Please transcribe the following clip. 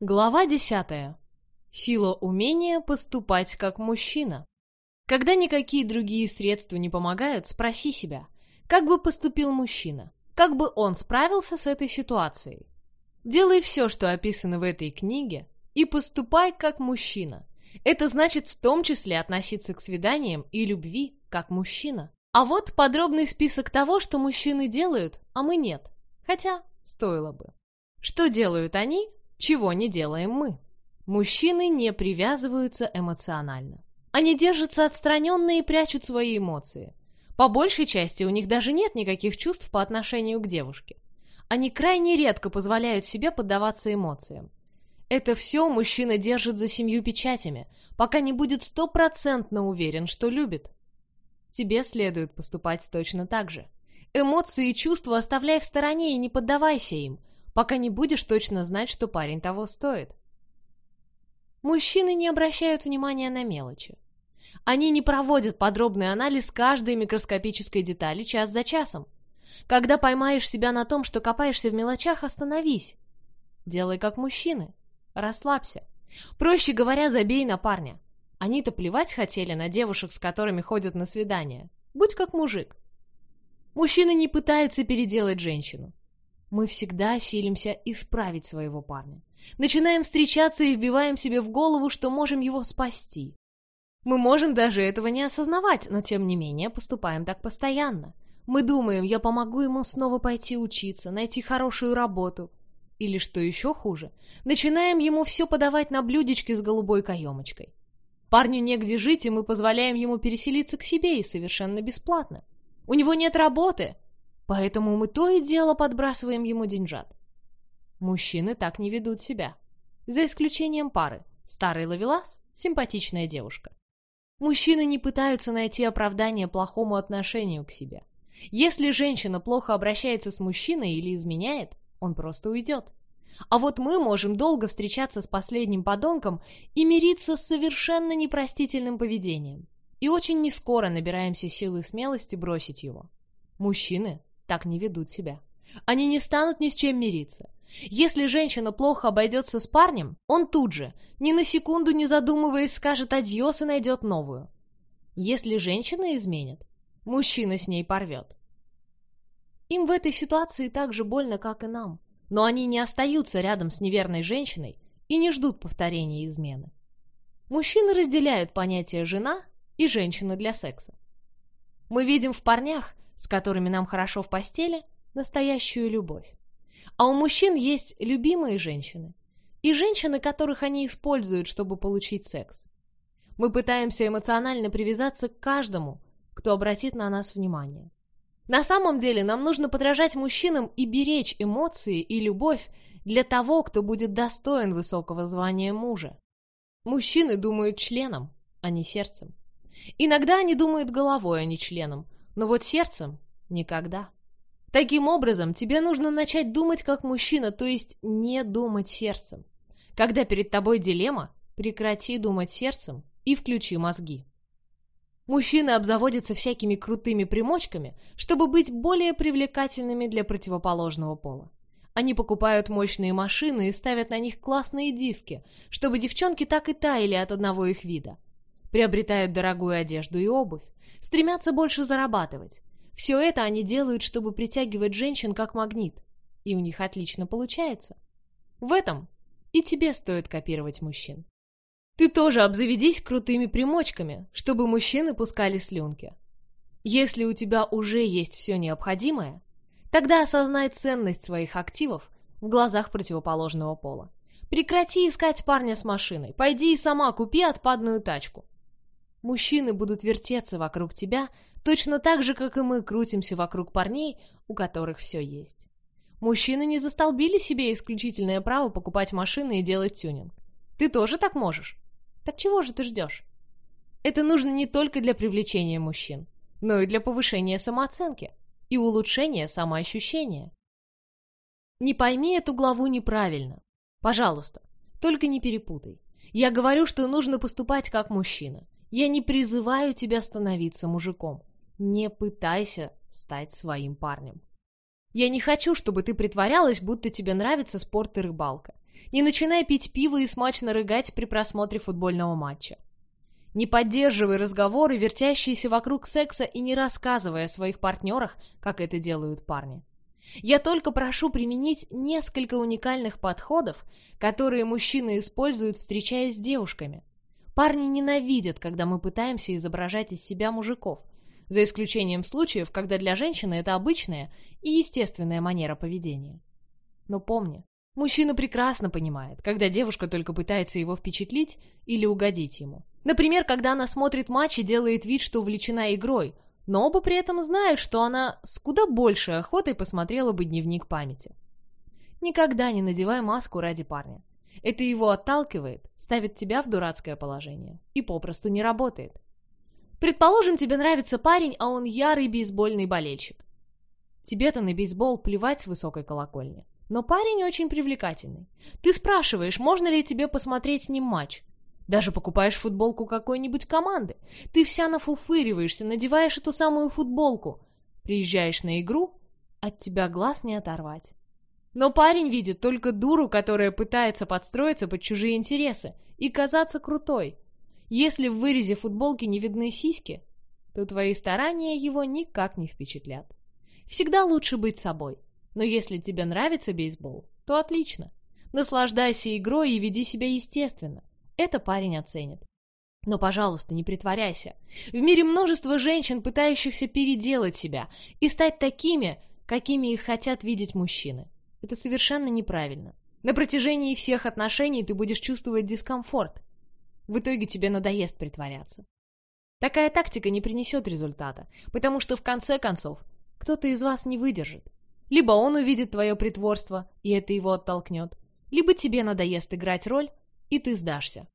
Глава 10. Сила умения поступать как мужчина. Когда никакие другие средства не помогают, спроси себя, как бы поступил мужчина? Как бы он справился с этой ситуацией? Делай все, что описано в этой книге, и поступай как мужчина. Это значит в том числе относиться к свиданиям и любви как мужчина. А вот подробный список того, что мужчины делают, а мы нет. Хотя стоило бы. Что делают они, чего не делаем мы? Мужчины не привязываются эмоционально. Они держатся отстраненно и прячут свои эмоции. По большей части у них даже нет никаких чувств по отношению к девушке. Они крайне редко позволяют себе поддаваться эмоциям. Это все мужчина держит за семью печатями, пока не будет стопроцентно уверен, что любит. Тебе следует поступать точно так же. Эмоции и чувства оставляй в стороне и не поддавайся им, пока не будешь точно знать, что парень того стоит. Мужчины не обращают внимания на мелочи. Они не проводят подробный анализ каждой микроскопической детали час за часом. Когда поймаешь себя на том, что копаешься в мелочах, остановись. Делай как мужчины. Расслабься. Проще говоря, забей на парня. Они-то плевать хотели на девушек, с которыми ходят на свидания. Будь как мужик. Мужчины не пытаются переделать женщину. Мы всегда силимся исправить своего парня. Начинаем встречаться и вбиваем себе в голову, что можем его спасти. Мы можем даже этого не осознавать, но тем не менее поступаем так постоянно. Мы думаем, я помогу ему снова пойти учиться, найти хорошую работу. Или, что еще хуже, начинаем ему все подавать на блюдечке с голубой каемочкой. Парню негде жить, и мы позволяем ему переселиться к себе и совершенно бесплатно. У него нет работы, Поэтому мы то и дело подбрасываем ему деньжат. Мужчины так не ведут себя. За исключением пары. Старый ловелас, симпатичная девушка. Мужчины не пытаются найти оправдание плохому отношению к себе. Если женщина плохо обращается с мужчиной или изменяет, он просто уйдет. А вот мы можем долго встречаться с последним подонком и мириться с совершенно непростительным поведением. И очень нескоро набираемся силы и смелости бросить его. Мужчины так не ведут себя. Они не станут ни с чем мириться. Если женщина плохо обойдется с парнем, он тут же, ни на секунду не задумываясь, скажет адьос и найдет новую. Если женщина изменит, мужчина с ней порвет. Им в этой ситуации так же больно, как и нам. Но они не остаются рядом с неверной женщиной и не ждут повторения измены. Мужчины разделяют понятие «жена» и «женщина для секса». Мы видим в парнях с которыми нам хорошо в постели, настоящую любовь. А у мужчин есть любимые женщины. И женщины, которых они используют, чтобы получить секс. Мы пытаемся эмоционально привязаться к каждому, кто обратит на нас внимание. На самом деле нам нужно подражать мужчинам и беречь эмоции и любовь для того, кто будет достоин высокого звания мужа. Мужчины думают членом, а не сердцем. Иногда они думают головой, а не членом, но вот сердцем — никогда. Таким образом, тебе нужно начать думать как мужчина, то есть не думать сердцем. Когда перед тобой дилемма, прекрати думать сердцем и включи мозги. Мужчины обзаводятся всякими крутыми примочками, чтобы быть более привлекательными для противоположного пола. Они покупают мощные машины и ставят на них классные диски, чтобы девчонки так и таяли от одного их вида приобретают дорогую одежду и обувь, стремятся больше зарабатывать. Все это они делают, чтобы притягивать женщин как магнит. И у них отлично получается. В этом и тебе стоит копировать мужчин. Ты тоже обзаведись крутыми примочками, чтобы мужчины пускали слюнки. Если у тебя уже есть все необходимое, тогда осознай ценность своих активов в глазах противоположного пола. Прекрати искать парня с машиной, пойди и сама купи отпадную тачку. Мужчины будут вертеться вокруг тебя точно так же, как и мы крутимся вокруг парней, у которых все есть. Мужчины не застолбили себе исключительное право покупать машины и делать тюнинг. Ты тоже так можешь. Так чего же ты ждешь? Это нужно не только для привлечения мужчин, но и для повышения самооценки и улучшения самоощущения. Не пойми эту главу неправильно. Пожалуйста, только не перепутай. Я говорю, что нужно поступать как мужчина. Я не призываю тебя становиться мужиком. Не пытайся стать своим парнем. Я не хочу, чтобы ты притворялась, будто тебе нравится спорт и рыбалка. Не начинай пить пиво и смачно рыгать при просмотре футбольного матча. Не поддерживай разговоры, вертящиеся вокруг секса, и не рассказывай о своих партнерах, как это делают парни. Я только прошу применить несколько уникальных подходов, которые мужчины используют, встречаясь с девушками. Парни ненавидят, когда мы пытаемся изображать из себя мужиков, за исключением случаев, когда для женщины это обычная и естественная манера поведения. Но помни, мужчина прекрасно понимает, когда девушка только пытается его впечатлить или угодить ему. Например, когда она смотрит матч и делает вид, что увлечена игрой, но оба при этом знают, что она с куда большей охотой посмотрела бы дневник памяти. Никогда не надевай маску ради парня. Это его отталкивает, ставит тебя в дурацкое положение и попросту не работает. Предположим, тебе нравится парень, а он ярый бейсбольный болельщик. Тебе-то на бейсбол плевать с высокой колокольни. Но парень очень привлекательный. Ты спрашиваешь, можно ли тебе посмотреть с ним матч. Даже покупаешь футболку какой-нибудь команды. Ты вся нафуфыриваешься, надеваешь эту самую футболку. Приезжаешь на игру, от тебя глаз не оторвать. Но парень видит только дуру, которая пытается подстроиться под чужие интересы и казаться крутой. Если в вырезе футболки не видны сиськи, то твои старания его никак не впечатлят. Всегда лучше быть собой. Но если тебе нравится бейсбол, то отлично. Наслаждайся игрой и веди себя естественно. Это парень оценит. Но, пожалуйста, не притворяйся. В мире множество женщин, пытающихся переделать себя и стать такими, какими их хотят видеть мужчины. Это совершенно неправильно. На протяжении всех отношений ты будешь чувствовать дискомфорт. В итоге тебе надоест притворяться. Такая тактика не принесет результата, потому что в конце концов кто-то из вас не выдержит. Либо он увидит твое притворство, и это его оттолкнет, либо тебе надоест играть роль, и ты сдашься.